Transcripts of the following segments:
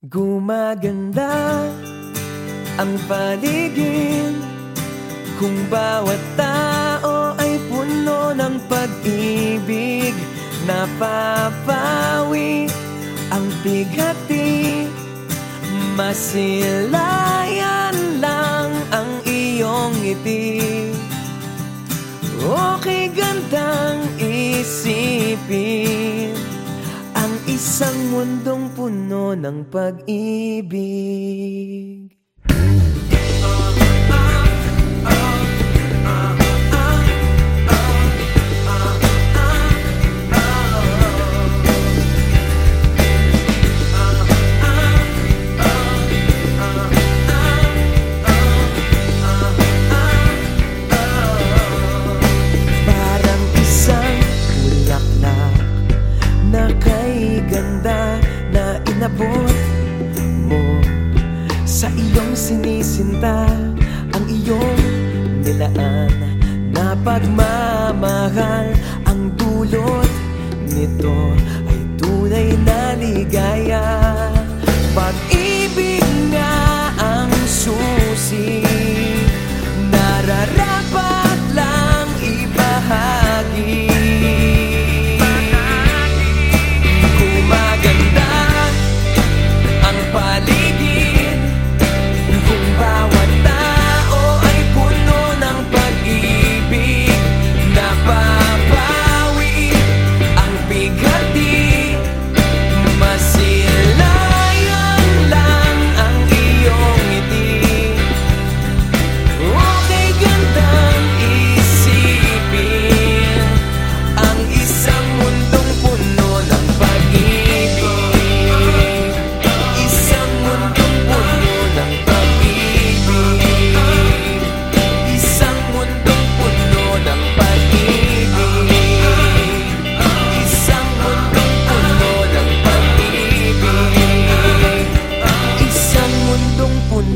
Gumaganda ang paligid Kung bawat tao ay puno ng pag-ibig. Napapawi ang bigati Masilayan lang ang iyong ngiti. Okay gandang Isang mundong puno ng pag-ibig inabot mo. Sa iyong sinisinta Ang iyong nilaan. Na pagmamahal Ang dulot nito Ay tunay na ligaya. Pag-ibig nga ang susi Nararapat lang ibahagi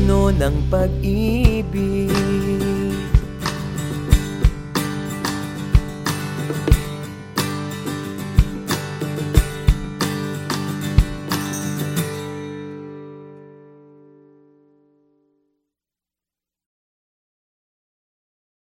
ng pag-ibig